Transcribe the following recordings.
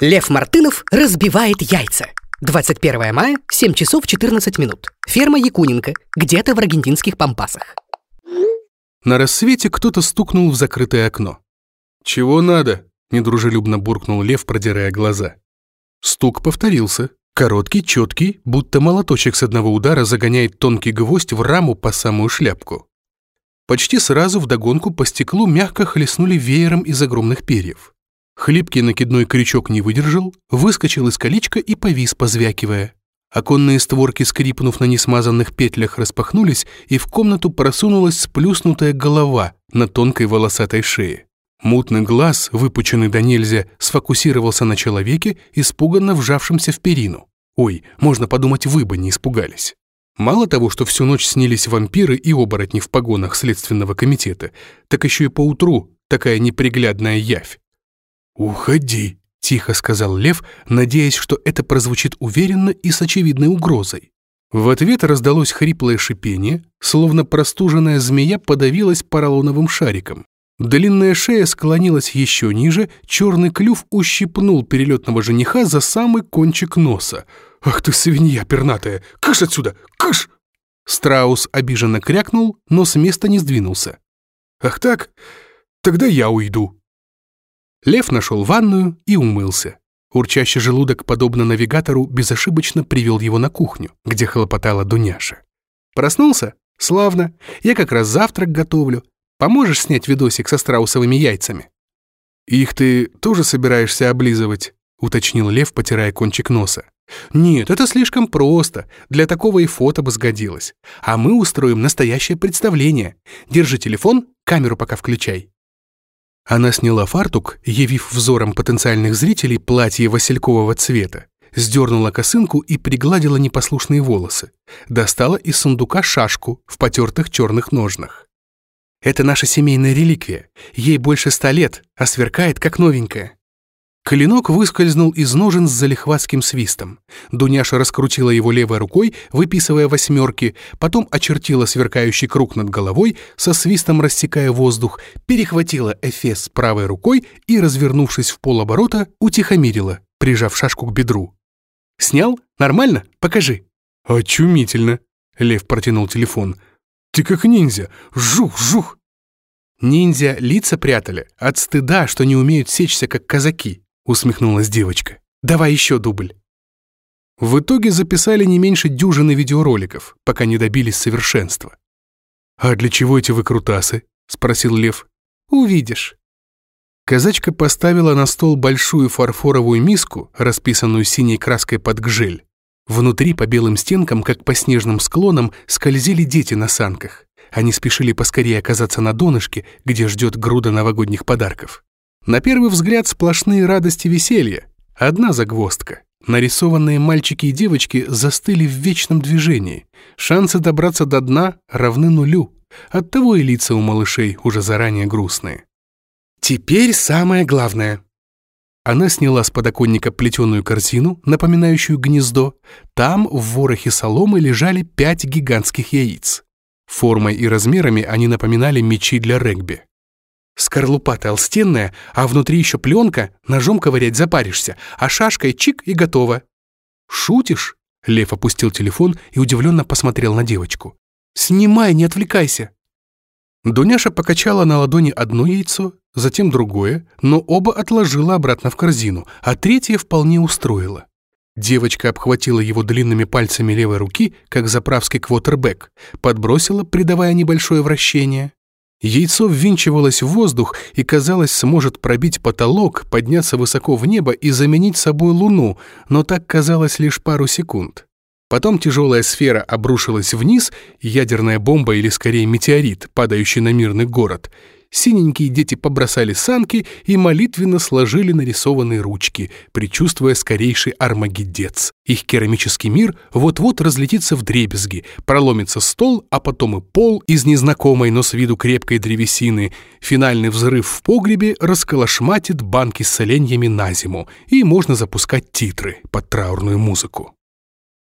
Лев Мартынов разбивает яйца. 21 мая, 7 часов 14 минут. Ферма Якуненко, где-то в аргентинских пампасах. На рассвете кто-то стукнул в закрытое окно. «Чего надо?» – недружелюбно буркнул лев, продирая глаза. Стук повторился. Короткий, четкий, будто молоточек с одного удара загоняет тонкий гвоздь в раму по самую шляпку. Почти сразу вдогонку по стеклу мягко хлестнули веером из огромных перьев. Хлипкий накидной крючок не выдержал, выскочил из колечка и повис, позвякивая. Оконные створки, скрипнув на несмазанных петлях, распахнулись, и в комнату просунулась сплюснутая голова на тонкой волосатой шее. Мутный глаз, выпученный до нельзя, сфокусировался на человеке, испуганно вжавшемся в перину. Ой, можно подумать, вы бы не испугались. Мало того, что всю ночь снились вампиры и оборотни в погонах Следственного комитета, так еще и поутру такая неприглядная явь. «Уходи», — тихо сказал Лев, надеясь, что это прозвучит уверенно и с очевидной угрозой. В ответ раздалось хриплое шипение, словно простуженная змея подавилась поролоновым шариком. Длинная шея склонилась еще ниже, черный клюв ущипнул перелетного жениха за самый кончик носа. «Ах ты, свинья пернатая! Кыш отсюда! Кыш!» Страус обиженно крякнул, но с места не сдвинулся. «Ах так? Тогда я уйду», Лев нашел ванную и умылся. Урчащий желудок, подобно навигатору, безошибочно привел его на кухню, где хлопотала Дуняша. «Проснулся? Славно. Я как раз завтрак готовлю. Поможешь снять видосик со страусовыми яйцами?» «Их ты тоже собираешься облизывать?» — уточнил Лев, потирая кончик носа. «Нет, это слишком просто. Для такого и фото бы сгодилось. А мы устроим настоящее представление. Держи телефон, камеру пока включай». Она сняла фартук, явив взором потенциальных зрителей платье василькового цвета, сдернула косынку и пригладила непослушные волосы. Достала из сундука шашку в потертых черных ножнах. «Это наша семейная реликвия. Ей больше ста лет, а сверкает, как новенькая». Клинок выскользнул из ножен с залихватским свистом. Дуняша раскрутила его левой рукой, выписывая восьмерки, потом очертила сверкающий круг над головой, со свистом рассекая воздух, перехватила эфес правой рукой и, развернувшись в полоборота, утихомирила, прижав шашку к бедру. «Снял? Нормально? Покажи». «Очумительно!» — Лев протянул телефон. «Ты как ниндзя! Жух, жух!» Ниндзя лица прятали от стыда, что не умеют сечься, как казаки усмехнулась девочка. «Давай еще дубль». В итоге записали не меньше дюжины видеороликов, пока не добились совершенства. «А для чего эти выкрутасы?» — спросил Лев. «Увидишь». Казачка поставила на стол большую фарфоровую миску, расписанную синей краской под гжель. Внутри по белым стенкам, как по снежным склонам, скользили дети на санках. Они спешили поскорее оказаться на донышке, где ждет груда новогодних подарков. На первый взгляд сплошные радости и веселье. Одна загвоздка. Нарисованные мальчики и девочки застыли в вечном движении. Шансы добраться до дна равны нулю. Оттого и лица у малышей уже заранее грустные. Теперь самое главное. Она сняла с подоконника плетеную корзину, напоминающую гнездо. Там в ворохе соломы лежали пять гигантских яиц. Формой и размерами они напоминали мечи для регби. Скорлупа толстенная, а внутри еще пленка, ножом ковырять запаришься, а шашкой чик и готово. «Шутишь?» Лев опустил телефон и удивленно посмотрел на девочку. «Снимай, не отвлекайся!» Дуняша покачала на ладони одно яйцо, затем другое, но оба отложила обратно в корзину, а третье вполне устроило. Девочка обхватила его длинными пальцами левой руки, как заправский квотербек, подбросила, придавая небольшое вращение. Яйцо ввинчивалось в воздух и, казалось, сможет пробить потолок, подняться высоко в небо и заменить собой Луну, но так казалось лишь пару секунд. Потом тяжелая сфера обрушилась вниз, ядерная бомба или скорее метеорит, падающий на мирный город — синенькие дети побросали санки и молитвенно сложили нарисованные ручки, предчувствуя скорейший армагеддец. Их керамический мир вот-вот разлетится в дребезги, проломится стол, а потом и пол из незнакомой, но с виду крепкой древесины. Финальный взрыв в погребе расколошматит банки с соленьями на зиму, и можно запускать титры под траурную музыку.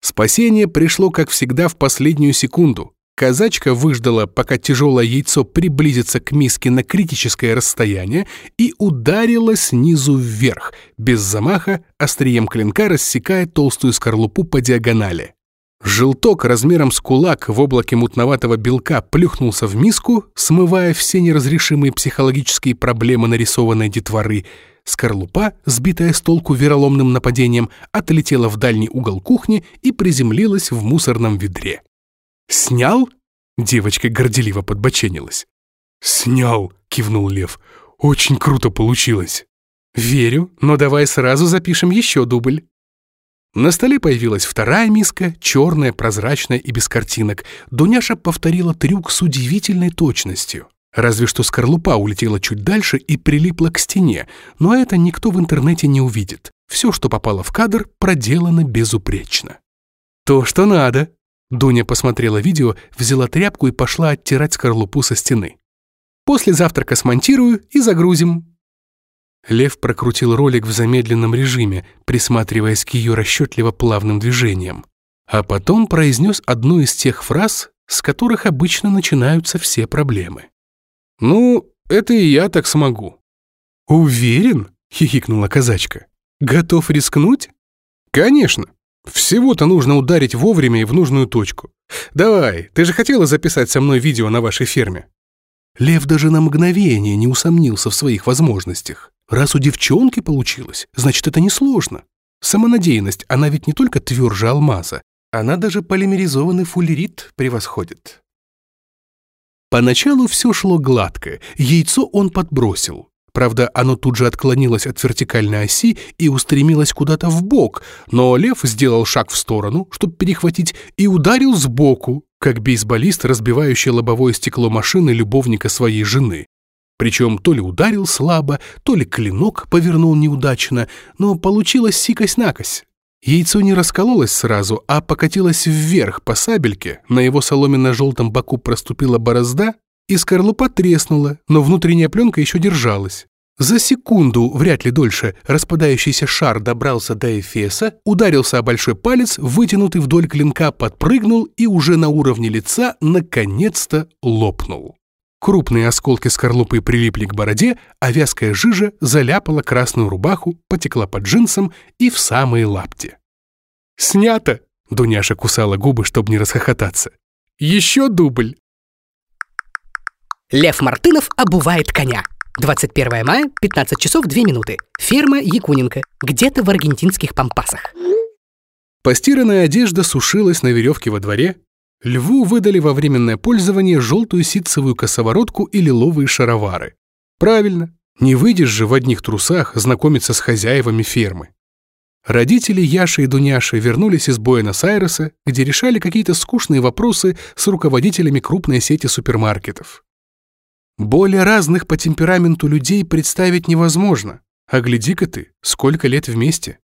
Спасение пришло, как всегда, в последнюю секунду. Казачка выждала, пока тяжелое яйцо приблизится к миске на критическое расстояние и ударила снизу вверх, без замаха, острием клинка рассекая толстую скорлупу по диагонали. Желток размером с кулак в облаке мутноватого белка плюхнулся в миску, смывая все неразрешимые психологические проблемы нарисованной детворы. Скорлупа, сбитая с толку вероломным нападением, отлетела в дальний угол кухни и приземлилась в мусорном ведре. «Снял?» — девочка горделиво подбоченилась. «Снял!» — кивнул Лев. «Очень круто получилось!» «Верю, но давай сразу запишем еще дубль». На столе появилась вторая миска, черная, прозрачная и без картинок. Дуняша повторила трюк с удивительной точностью. Разве что скорлупа улетела чуть дальше и прилипла к стене, но это никто в интернете не увидит. Все, что попало в кадр, проделано безупречно. «То, что надо», Дуня посмотрела видео, взяла тряпку и пошла оттирать скорлупу со стены. «После завтрака смонтирую и загрузим». Лев прокрутил ролик в замедленном режиме, присматриваясь к ее расчетливо плавным движениям. А потом произнес одну из тех фраз, с которых обычно начинаются все проблемы. «Ну, это и я так смогу». «Уверен?» — хихикнула казачка. «Готов рискнуть?» «Конечно. Всего-то нужно ударить вовремя и в нужную точку. Давай, ты же хотела записать со мной видео на вашей ферме. Лев даже на мгновение не усомнился в своих возможностях. Раз у девчонки получилось, значит, это несложно. Самонадеянность, она ведь не только тверже алмаза, она даже полимеризованный фуллерит превосходит. Поначалу все шло гладко, яйцо он подбросил. Правда, оно тут же отклонилось от вертикальной оси и устремилось куда-то в бок, но лев сделал шаг в сторону, чтобы перехватить, и ударил сбоку, как бейсболист, разбивающий лобовое стекло машины любовника своей жены. Причем то ли ударил слабо, то ли клинок повернул неудачно, но получилось сикось-накось. Яйцо не раскололось сразу, а покатилось вверх по сабельке, на его соломенно-желтом боку проступила борозда, и скорлупа треснула, но внутренняя пленка еще держалась. За секунду, вряд ли дольше, распадающийся шар добрался до Эфеса, ударился о большой палец, вытянутый вдоль клинка, подпрыгнул и уже на уровне лица наконец-то лопнул. Крупные осколки скорлупы прилипли к бороде, а вязкая жижа заляпала красную рубаху, потекла под джинсом и в самые лапти. «Снято!» — Дуняша кусала губы, чтобы не расхохотаться. «Еще дубль!» Лев Мартынов обувает коня. 21 мая, 15 часов 2 минуты. Ферма Якуненко, где-то в аргентинских пампасах. Постиранная одежда сушилась на веревке во дворе. Льву выдали во временное пользование желтую ситцевую косоворотку и лиловые шаровары. Правильно, не выйдешь же в одних трусах знакомиться с хозяевами фермы. Родители Яши и Дуняши вернулись из Буэнос-Айреса, где решали какие-то скучные вопросы с руководителями крупной сети супермаркетов. Более разных по темпераменту людей представить невозможно. А гляди-ка ты, сколько лет вместе.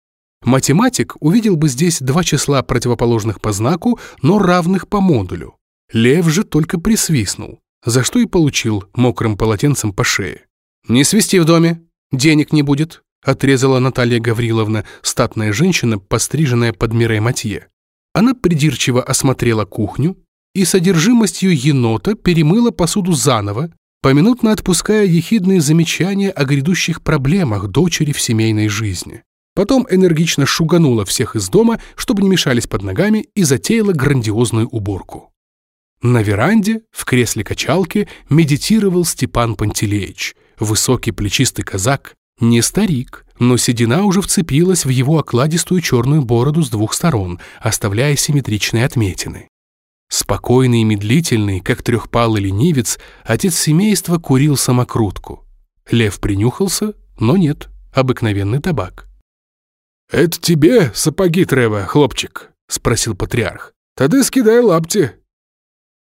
Математик увидел бы здесь два числа противоположных по знаку, но равных по модулю. Лев же только присвистнул, за что и получил мокрым полотенцем по шее. «Не свисти в доме, денег не будет», отрезала Наталья Гавриловна, статная женщина, постриженная под Мирей Матье. Она придирчиво осмотрела кухню и содержимостью енота перемыла посуду заново, поминутно отпуская ехидные замечания о грядущих проблемах дочери в семейной жизни. Потом энергично шуганула всех из дома, чтобы не мешались под ногами, и затеяла грандиозную уборку. На веранде, в кресле качалки, медитировал Степан Пантелеич, высокий плечистый казак, не старик, но седина уже вцепилась в его окладистую черную бороду с двух сторон, оставляя симметричные отметины. Спокойный и медлительный, как трехпалый ленивец, отец семейства курил самокрутку. Лев принюхался, но нет, обыкновенный табак. «Это тебе сапоги треба, хлопчик?» — спросил патриарх. «Тогда скидай лапти».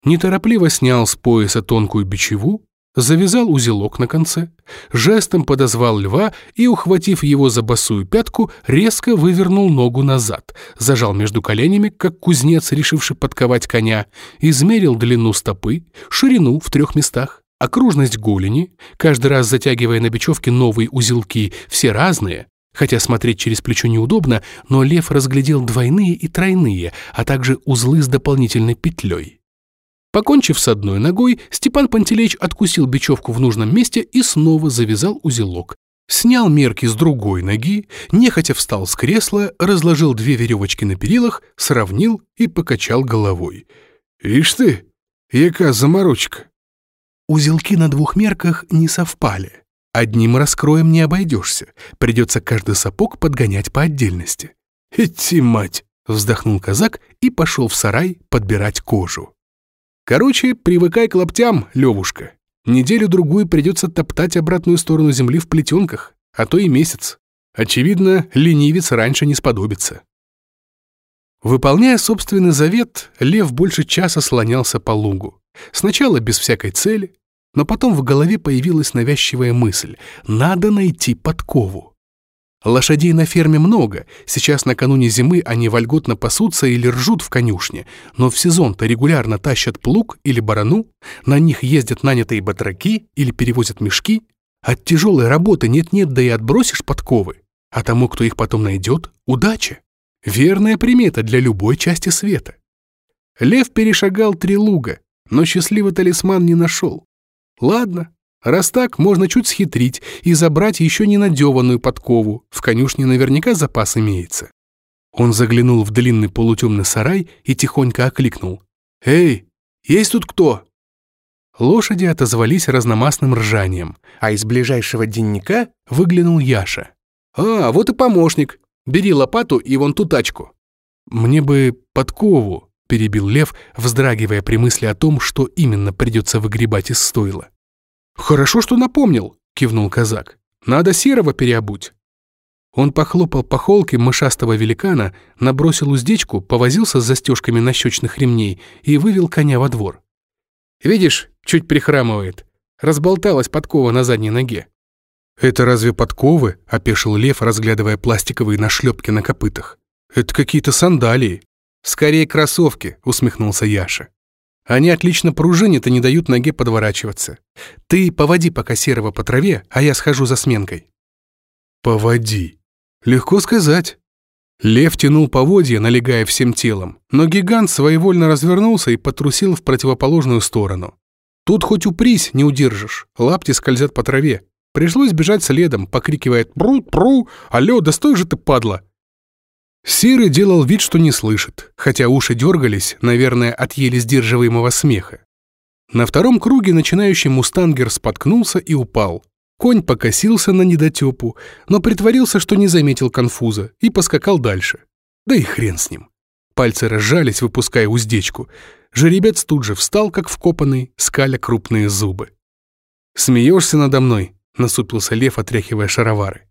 Неторопливо снял с пояса тонкую бичеву, завязал узелок на конце, жестом подозвал льва и, ухватив его за босую пятку, резко вывернул ногу назад, зажал между коленями, как кузнец, решивший подковать коня, измерил длину стопы, ширину в трех местах, окружность голени, каждый раз затягивая на бечевке новые узелки, все разные, хотя смотреть через плечо неудобно, но лев разглядел двойные и тройные, а также узлы с дополнительной петлей. Покончив с одной ногой, Степан Пантелеич откусил бечевку в нужном месте и снова завязал узелок. Снял мерки с другой ноги, нехотя встал с кресла, разложил две веревочки на перилах, сравнил и покачал головой. «Ишь ты, яка заморочка!» Узелки на двух мерках не совпали. Одним раскроем не обойдешься, придется каждый сапог подгонять по отдельности. «Идти, мать!» — вздохнул казак и пошел в сарай подбирать кожу. «Короче, привыкай к лаптям, Левушка. Неделю-другую придется топтать обратную сторону земли в плетенках, а то и месяц. Очевидно, ленивец раньше не сподобится». Выполняя собственный завет, лев больше часа слонялся по лугу. Сначала без всякой цели, но потом в голове появилась навязчивая мысль — надо найти подкову. Лошадей на ферме много, сейчас накануне зимы они вольготно пасутся или ржут в конюшне, но в сезон-то регулярно тащат плуг или барану, на них ездят нанятые батраки или перевозят мешки. От тяжелой работы нет-нет, да и отбросишь подковы. А тому, кто их потом найдет, удача. Верная примета для любой части света. Лев перешагал три луга, но счастливый талисман не нашел. Ладно, Раз так, можно чуть схитрить и забрать еще не надеванную подкову. В конюшне наверняка запас имеется. Он заглянул в длинный полутемный сарай и тихонько окликнул. «Эй, есть тут кто?» Лошади отозвались разномастным ржанием, а из ближайшего денника выглянул Яша. «А, вот и помощник. Бери лопату и вон ту тачку». «Мне бы подкову», — перебил Лев, вздрагивая при мысли о том, что именно придется выгребать из стойла. «Хорошо, что напомнил», — кивнул казак. «Надо серого переобуть». Он похлопал по холке мышастого великана, набросил уздечку, повозился с застежками нащечных ремней и вывел коня во двор. «Видишь, чуть прихрамывает. Разболталась подкова на задней ноге». «Это разве подковы?» — опешил лев, разглядывая пластиковые нашлепки на копытах. «Это какие-то сандалии». «Скорее кроссовки», — усмехнулся Яша. Они отлично пружинят и не дают ноге подворачиваться. Ты поводи пока серого по траве, а я схожу за сменкой». «Поводи». Легко сказать. Лев тянул поводья, налегая всем телом, но гигант своевольно развернулся и потрусил в противоположную сторону. Тут хоть упрись, не удержишь, лапти скользят по траве. Пришлось бежать следом, покрикивая «Пру-пру! Алло, да стой же ты, падла!» Серый делал вид, что не слышит, хотя уши дергались, наверное, от еле сдерживаемого смеха. На втором круге начинающий мустангер споткнулся и упал. Конь покосился на недотепу, но притворился, что не заметил конфуза, и поскакал дальше. Да и хрен с ним. Пальцы разжались, выпуская уздечку. Жеребец тут же встал, как вкопанный, скаля крупные зубы. «Смеешься надо мной?» — насупился лев, отряхивая шаровары.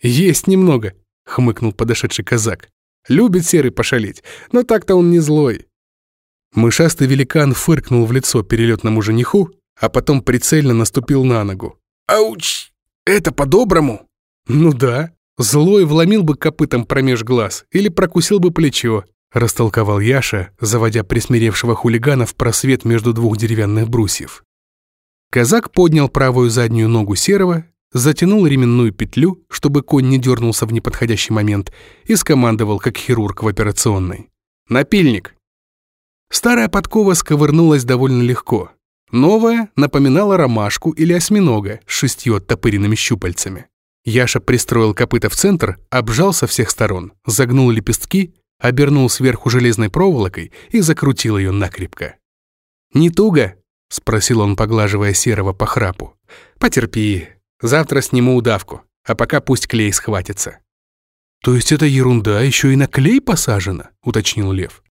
«Есть немного», — хмыкнул подошедший казак. «Любит серый пошалить, но так-то он не злой». Мышастый великан фыркнул в лицо перелетному жениху, а потом прицельно наступил на ногу. «Ауч! Это по-доброму?» «Ну да. Злой вломил бы копытом промеж глаз или прокусил бы плечо», растолковал Яша, заводя присмиревшего хулигана в просвет между двух деревянных брусьев. Казак поднял правую заднюю ногу серого затянул ременную петлю, чтобы конь не дернулся в неподходящий момент, и скомандовал, как хирург в операционной. «Напильник!» Старая подкова сковырнулась довольно легко. Новая напоминала ромашку или осьминога с шестью оттопыренными щупальцами. Яша пристроил копыта в центр, обжал со всех сторон, загнул лепестки, обернул сверху железной проволокой и закрутил ее накрепко. «Не туго?» — спросил он, поглаживая серого по храпу. «Потерпи, Завтра сниму удавку, а пока пусть клей схватится». «То есть эта ерунда еще и на клей посажена?» — уточнил Лев.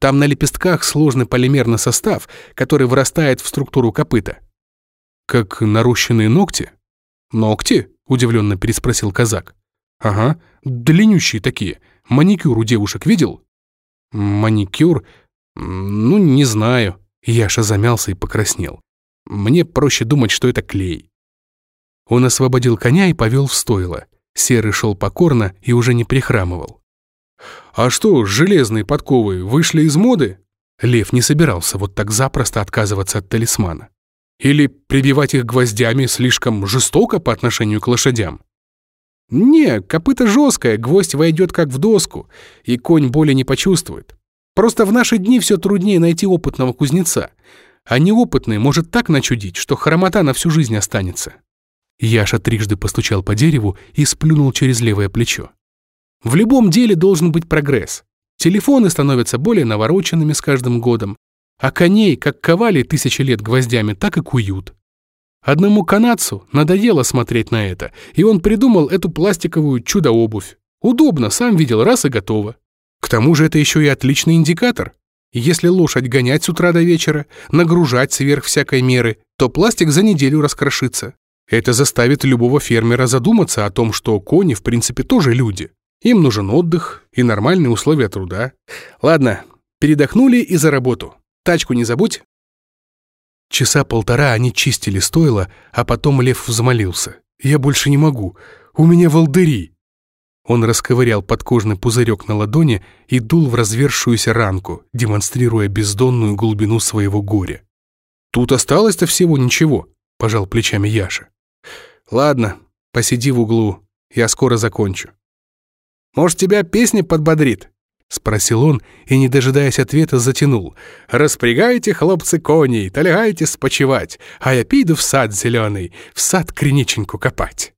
«Там на лепестках сложный полимерный состав, который вырастает в структуру копыта». «Как нарощенные ногти?» «Ногти?» — удивленно переспросил казак. «Ага, длиннющие такие. Маникюр у девушек видел?» «Маникюр? Ну, не знаю». Яша замялся и покраснел. «Мне проще думать, что это клей». Он освободил коня и повел в стойло. Серый шел покорно и уже не прихрамывал. «А что, железные подковы вышли из моды?» Лев не собирался вот так запросто отказываться от талисмана. Или прибивать их гвоздями слишком жестоко по отношению к лошадям? Не, копыта жесткое, гвоздь войдет как в доску, и конь боли не почувствует. Просто в наши дни все труднее найти опытного кузнеца. А неопытный может так начудить, что хромота на всю жизнь останется». Яша трижды постучал по дереву и сплюнул через левое плечо. «В любом деле должен быть прогресс. Телефоны становятся более навороченными с каждым годом, а коней как ковали тысячи лет гвоздями, так и куют. Одному канадцу надоело смотреть на это, и он придумал эту пластиковую чудо-обувь. Удобно, сам видел, раз и готово. К тому же это еще и отличный индикатор. Если лошадь гонять с утра до вечера, нагружать сверх всякой меры, то пластик за неделю раскрошится. Это заставит любого фермера задуматься о том, что кони в принципе тоже люди. Им нужен отдых и нормальные условия труда. Ладно, передохнули и за работу. Тачку не забудь. Часа полтора они чистили стойло, а потом Лев взмолился. «Я больше не могу. У меня волдыри». Он расковырял подкожный пузырек на ладони и дул в развершуюся ранку, демонстрируя бездонную глубину своего горя. «Тут осталось-то всего ничего», — пожал плечами Яша. «Ладно, посиди в углу, я скоро закончу». Может, тебя песня подбодрит?» — спросил он и, не дожидаясь ответа, затянул. «Распрягайте, хлопцы, коней, толягайте спочивать, а я пиду в сад зеленый, в сад криниченьку копать».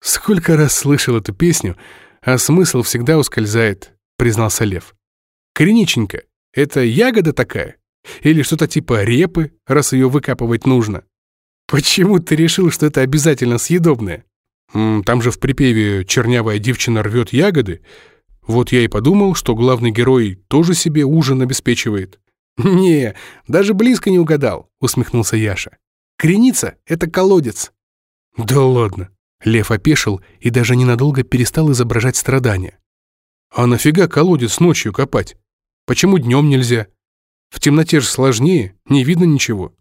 «Сколько раз слышал эту песню, а смысл всегда ускользает», — признался Лев. «Криниченька — это ягода такая? Или что-то типа репы, раз ее выкапывать нужно? Почему ты решил, что это обязательно съедобное?» Там же в припеве «чернявая девчина рвет ягоды». Вот я и подумал, что главный герой тоже себе ужин обеспечивает. «Не, даже близко не угадал», — усмехнулся Яша. «Креница — это колодец». «Да ладно». Лев опешил и даже ненадолго перестал изображать страдания. «А нафига колодец ночью копать? Почему днем нельзя? В темноте же сложнее, не видно ничего».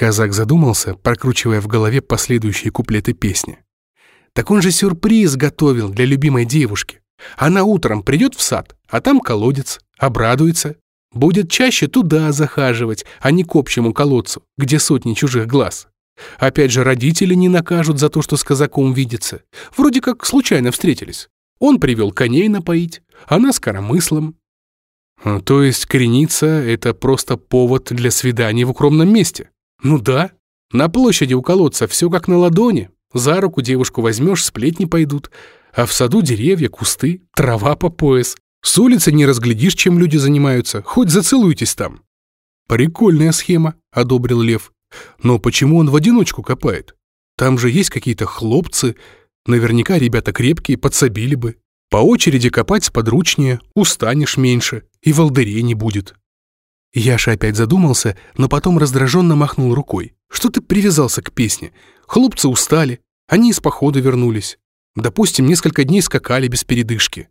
Казак задумался, прокручивая в голове последующие куплеты песни. Так он же сюрприз готовил для любимой девушки. Она утром придет в сад, а там колодец, обрадуется. Будет чаще туда захаживать, а не к общему колодцу, где сотни чужих глаз. Опять же, родители не накажут за то, что с казаком видится. Вроде как случайно встретились. Он привел коней напоить, она с коромыслом. То есть кореница — это просто повод для свидания в укромном месте? Ну да. На площади у колодца все как на ладони. За руку девушку возьмешь, сплетни пойдут. А в саду деревья, кусты, трава по пояс. С улицы не разглядишь, чем люди занимаются. Хоть зацелуйтесь там. Прикольная схема, одобрил Лев. Но почему он в одиночку копает? Там же есть какие-то хлопцы. Наверняка ребята крепкие, подсобили бы. По очереди копать сподручнее, устанешь меньше, и волдырей не будет. Яша опять задумался, но потом раздраженно махнул рукой. «Что ты привязался к песне? Хлопцы устали, они из похода вернулись. Допустим, несколько дней скакали без передышки.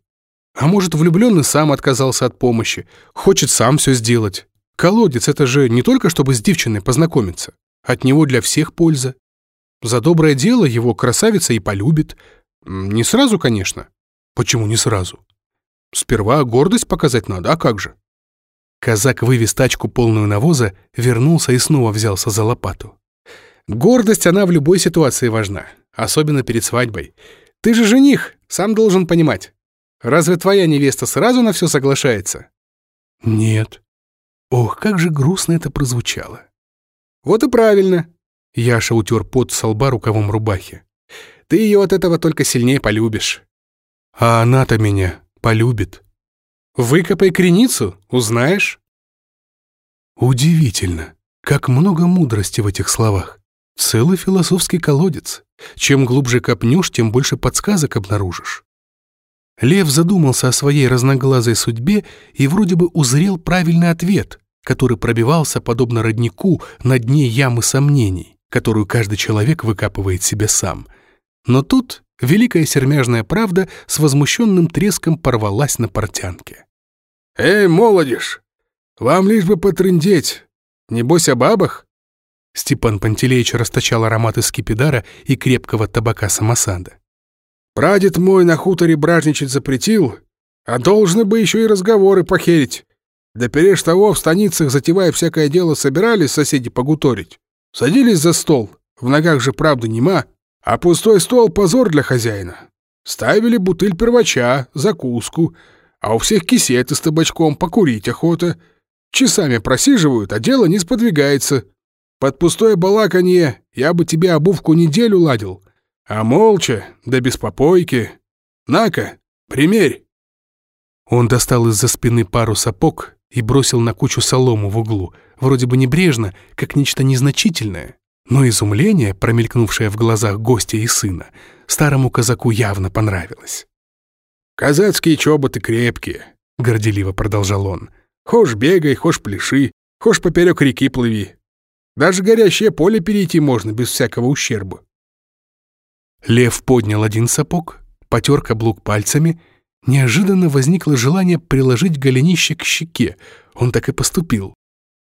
А может, влюбленный сам отказался от помощи, хочет сам все сделать. Колодец — это же не только чтобы с девчиной познакомиться. От него для всех польза. За доброе дело его красавица и полюбит. Не сразу, конечно. Почему не сразу? Сперва гордость показать надо, а как же? Казак вывез тачку полную навоза, вернулся и снова взялся за лопату. Гордость, она в любой ситуации важна, особенно перед свадьбой. Ты же жених, сам должен понимать. Разве твоя невеста сразу на все соглашается? Нет. Ох, как же грустно это прозвучало. Вот и правильно. Яша утер пот со лба рукавом рубахи. Ты ее от этого только сильнее полюбишь. А она-то меня полюбит. Выкопай креницу, узнаешь. Удивительно, как много мудрости в этих словах. Целый философский колодец. Чем глубже копнешь, тем больше подсказок обнаружишь. Лев задумался о своей разноглазой судьбе и вроде бы узрел правильный ответ, который пробивался, подобно роднику, на дне ямы сомнений, которую каждый человек выкапывает себе сам. Но тут великая сермяжная правда с возмущенным треском порвалась на портянке. «Эй, молодежь, вам лишь бы потрындеть. Небось о бабах?» Степан Пантелеич расточал ароматы скипидара и крепкого табака самосада. «Прадед мой на хуторе бражничать запретил, а должны бы еще и разговоры похерить. Да переж того в станицах, затевая всякое дело, собирались соседи погуторить. Садились за стол, в ногах же правда нема, а пустой стол — позор для хозяина. Ставили бутыль первача, закуску — а у всех кисеты с табачком, покурить охота. Часами просиживают, а дело не сподвигается. Под пустое балаканье я бы тебе обувку неделю ладил, а молча, да без попойки. На-ка, примерь!» Он достал из-за спины пару сапог и бросил на кучу солому в углу, вроде бы небрежно, как нечто незначительное. Но изумление, промелькнувшее в глазах гостя и сына, старому казаку явно понравилось. «Казацкие чоботы крепкие», — горделиво продолжал он. «Хошь бегай, хошь пляши, хошь поперек реки плыви. Даже горящее поле перейти можно без всякого ущерба». Лев поднял один сапог, потер каблук пальцами. Неожиданно возникло желание приложить голенище к щеке. Он так и поступил.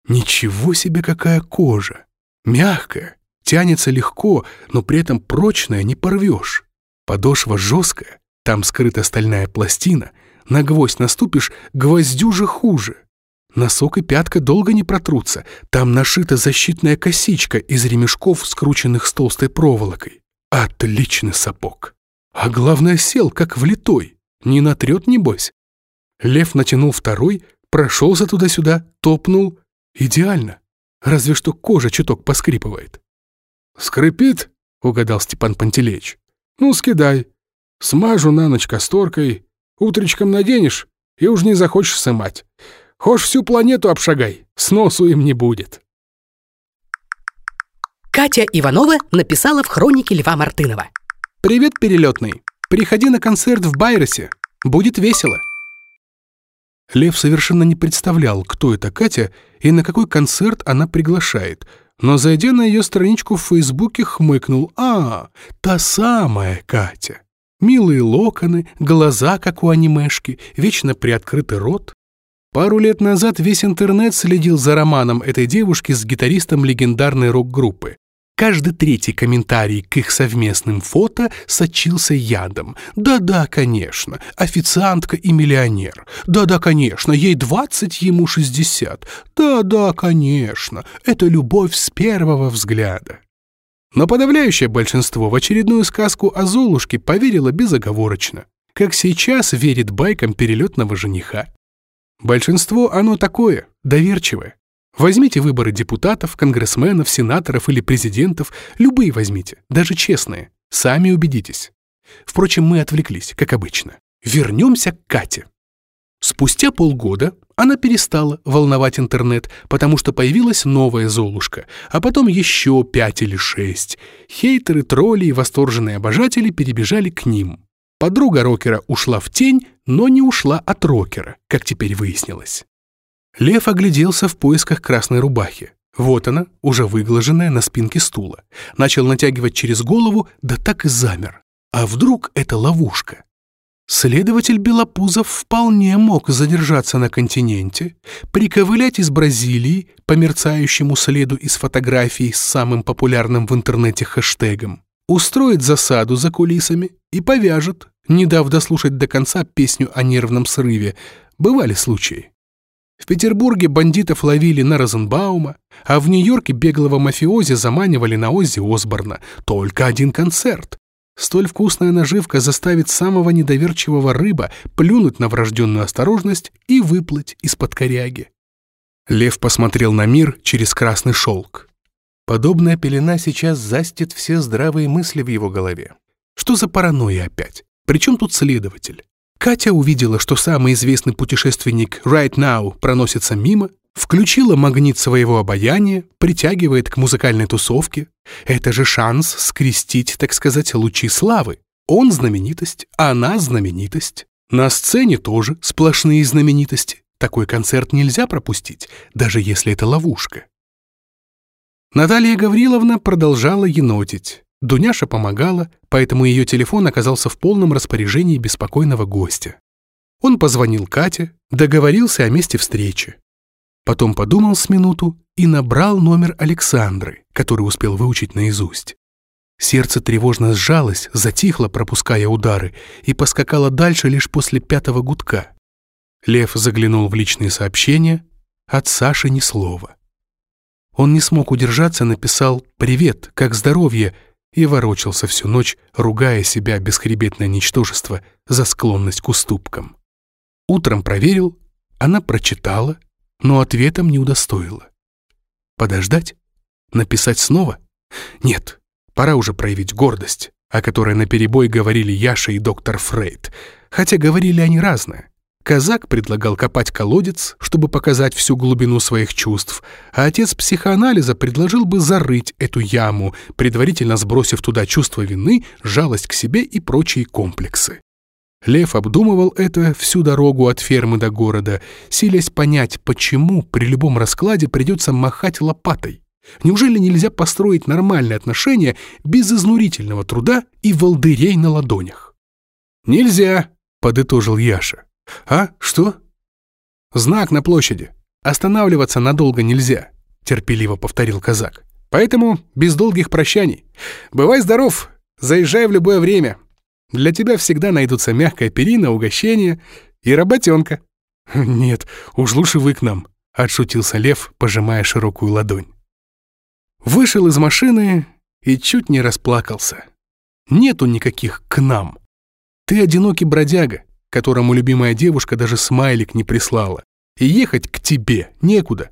Ничего себе какая кожа! Мягкая, тянется легко, но при этом прочная, не порвешь. Подошва жесткая, там скрыта стальная пластина. На гвоздь наступишь, гвоздю же хуже. Носок и пятка долго не протрутся. Там нашита защитная косичка из ремешков, скрученных с толстой проволокой. Отличный сапог. А главное, сел, как влитой. Не натрет, небось. Лев натянул второй, прошелся туда-сюда, топнул. Идеально. Разве что кожа чуток поскрипывает. «Скрипит?» — угадал Степан Пантелеич. «Ну, скидай. Смажу на ночь касторкой. Утречком наденешь, и уж не захочешь сымать. Хошь всю планету обшагай, сносу им не будет». Катя Иванова написала в хронике Льва Мартынова. «Привет, перелетный. Приходи на концерт в Байросе. Будет весело». Лев совершенно не представлял, кто это Катя и на какой концерт она приглашает, но, зайдя на ее страничку в Фейсбуке, хмыкнул «А, та самая Катя». Милые локоны, глаза, как у анимешки, вечно приоткрытый рот. Пару лет назад весь интернет следил за романом этой девушки с гитаристом легендарной рок-группы. Каждый третий комментарий к их совместным фото сочился ядом. Да-да, конечно, официантка и миллионер. Да-да, конечно, ей 20, ему 60. Да-да, конечно, это любовь с первого взгляда. Но подавляющее большинство в очередную сказку о Золушке поверило безоговорочно, как сейчас верит байкам перелетного жениха. Большинство оно такое, доверчивое. Возьмите выборы депутатов, конгрессменов, сенаторов или президентов, любые возьмите, даже честные. Сами убедитесь. Впрочем, мы отвлеклись, как обычно. Вернемся к Кате. Спустя полгода она перестала волновать интернет, потому что появилась новая Золушка, а потом еще пять или шесть. Хейтеры, тролли и восторженные обожатели перебежали к ним. Подруга рокера ушла в тень, но не ушла от рокера, как теперь выяснилось. Лев огляделся в поисках красной рубахи. Вот она, уже выглаженная на спинке стула. Начал натягивать через голову, да так и замер. А вдруг это ловушка? Следователь Белопузов вполне мог задержаться на континенте, приковылять из Бразилии по мерцающему следу из фотографий с самым популярным в интернете хэштегом, устроить засаду за кулисами и повяжет, не дав дослушать до конца песню о нервном срыве. Бывали случаи. В Петербурге бандитов ловили на Розенбаума, а в Нью-Йорке беглого мафиози заманивали на Оззи Осборна. Только один концерт. Столь вкусная наживка заставит самого недоверчивого рыба плюнуть на врожденную осторожность и выплыть из-под коряги. Лев посмотрел на мир через красный шелк. Подобная пелена сейчас застит все здравые мысли в его голове. Что за паранойя опять? Причем тут следователь? Катя увидела, что самый известный путешественник Right Now проносится мимо, включила магнит своего обаяния, притягивает к музыкальной тусовке. Это же шанс скрестить, так сказать, лучи славы. Он знаменитость, она знаменитость. На сцене тоже сплошные знаменитости. Такой концерт нельзя пропустить, даже если это ловушка. Наталья Гавриловна продолжала енотить. Дуняша помогала, поэтому ее телефон оказался в полном распоряжении беспокойного гостя. Он позвонил Кате, договорился о месте встречи. Потом подумал с минуту и набрал номер Александры, который успел выучить наизусть. Сердце тревожно сжалось, затихло, пропуская удары, и поскакало дальше лишь после пятого гудка. Лев заглянул в личные сообщения, от Саши ни слова. Он не смог удержаться, написал «Привет, как здоровье?» и ворочался всю ночь, ругая себя бесхребетное ничтожество за склонность к уступкам. Утром проверил, она прочитала, но ответом не удостоила. Подождать? Написать снова? Нет, пора уже проявить гордость, о которой наперебой говорили Яша и доктор Фрейд, хотя говорили они разное. Казак предлагал копать колодец, чтобы показать всю глубину своих чувств, а отец психоанализа предложил бы зарыть эту яму, предварительно сбросив туда чувство вины, жалость к себе и прочие комплексы. Лев обдумывал это всю дорогу от фермы до города, силясь понять, почему при любом раскладе придется махать лопатой. Неужели нельзя построить нормальные отношения без изнурительного труда и волдырей на ладонях? «Нельзя», — подытожил Яша. «А, что?» «Знак на площади. Останавливаться надолго нельзя», — терпеливо повторил казак. «Поэтому без долгих прощаний. Бывай здоров, заезжай в любое время. Для тебя всегда найдутся мягкая перина, угощение и работенка». «Нет, уж лучше вы к нам», — отшутился Лев, пожимая широкую ладонь. Вышел из машины и чуть не расплакался. Нету никаких «к нам». Ты одинокий бродяга, которому любимая девушка даже смайлик не прислала. И ехать к тебе некуда.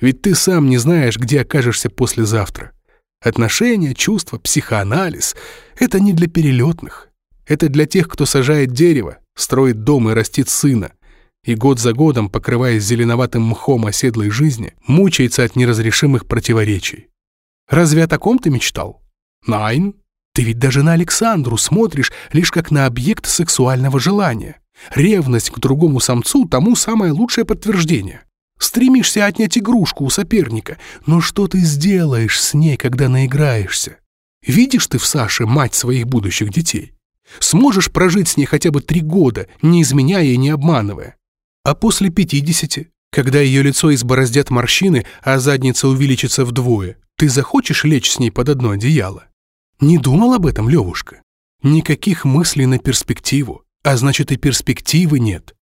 Ведь ты сам не знаешь, где окажешься послезавтра. Отношения, чувства, психоанализ — это не для перелетных. Это для тех, кто сажает дерево, строит дом и растит сына. И год за годом, покрываясь зеленоватым мхом оседлой жизни, мучается от неразрешимых противоречий. Разве о таком ты мечтал? Найн? Ты ведь даже на Александру смотришь лишь как на объект сексуального желания. Ревность к другому самцу тому самое лучшее подтверждение. Стремишься отнять игрушку у соперника, но что ты сделаешь с ней, когда наиграешься? Видишь ты в Саше мать своих будущих детей? Сможешь прожить с ней хотя бы три года, не изменяя и не обманывая? А после пятидесяти, когда ее лицо избороздят морщины, а задница увеличится вдвое, ты захочешь лечь с ней под одно одеяло? Не думал об этом, Левушка? Никаких мыслей на перспективу, а значит и перспективы нет.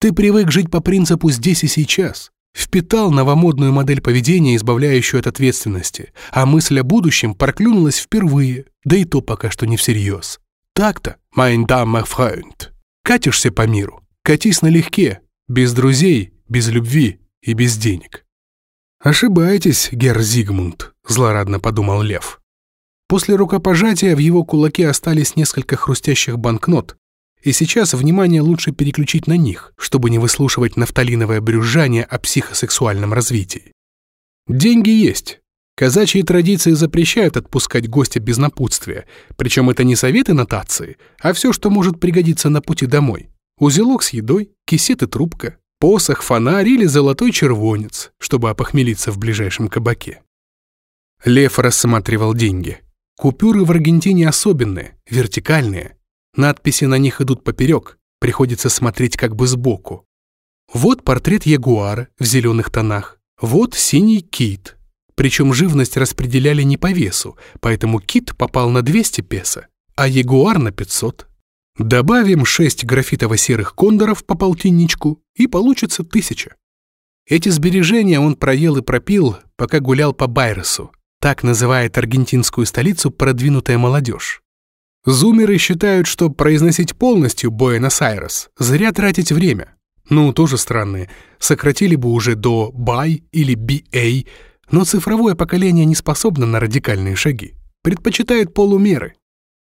Ты привык жить по принципу «здесь и сейчас», впитал новомодную модель поведения, избавляющую от ответственности, а мысль о будущем проклюнулась впервые, да и то пока что не всерьез. Так-то, mein Dame Freund. Катишься по миру, катись налегке, без друзей, без любви и без денег. «Ошибаетесь, герр Зигмунд», — злорадно подумал Лев. После рукопожатия в его кулаке остались несколько хрустящих банкнот, и сейчас внимание лучше переключить на них, чтобы не выслушивать нафталиновое брюзжание о психосексуальном развитии. Деньги есть. Казачьи традиции запрещают отпускать гостя без напутствия, причем это не советы нотации, а все, что может пригодиться на пути домой. Узелок с едой, кисет и трубка, посох, фонарь или золотой червонец, чтобы опохмелиться в ближайшем кабаке. Лев рассматривал деньги. Купюры в Аргентине особенные, вертикальные. Надписи на них идут поперек, приходится смотреть как бы сбоку. Вот портрет ягуара в зеленых тонах, вот синий кит. Причем живность распределяли не по весу, поэтому кит попал на 200 песо, а ягуар на 500. Добавим 6 графитово-серых кондоров по полтинничку, и получится тысяча. Эти сбережения он проел и пропил, пока гулял по Байресу, так называет аргентинскую столицу продвинутая молодежь. Зумеры считают, что произносить полностью Буэнос-Айрес зря тратить время. Ну, тоже странные. Сократили бы уже до «бай» или «BA», но цифровое поколение не способно на радикальные шаги. Предпочитает полумеры.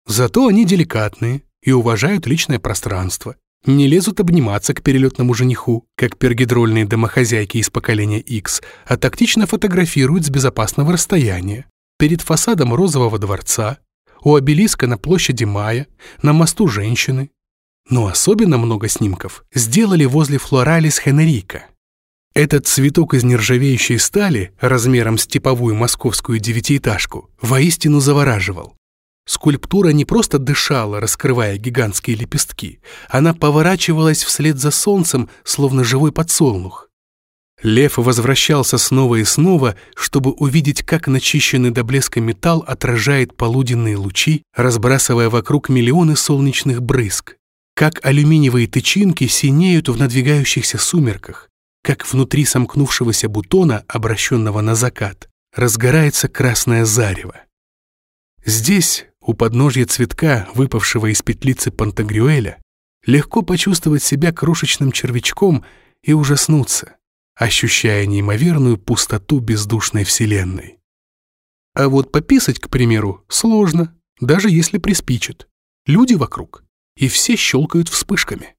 Зато они деликатные и уважают личное пространство. Не лезут обниматься к перелетному жениху, как пергидрольные домохозяйки из поколения X, а тактично фотографируют с безопасного расстояния. Перед фасадом розового дворца, у обелиска на площади Мая, на мосту женщины. Но особенно много снимков сделали возле Флоралис Хенерика. Этот цветок из нержавеющей стали, размером с типовую московскую девятиэтажку, воистину завораживал. Скульптура не просто дышала, раскрывая гигантские лепестки, она поворачивалась вслед за солнцем, словно живой подсолнух. Лев возвращался снова и снова, чтобы увидеть, как начищенный до блеска металл отражает полуденные лучи, разбрасывая вокруг миллионы солнечных брызг, как алюминиевые тычинки синеют в надвигающихся сумерках, как внутри сомкнувшегося бутона, обращенного на закат, разгорается красное зарево. Здесь, у подножья цветка, выпавшего из петлицы Пантагрюэля, Легко почувствовать себя крошечным червячком и ужаснуться, ощущая неимоверную пустоту бездушной вселенной. А вот пописать, к примеру, сложно, даже если приспичит. Люди вокруг, и все щелкают вспышками.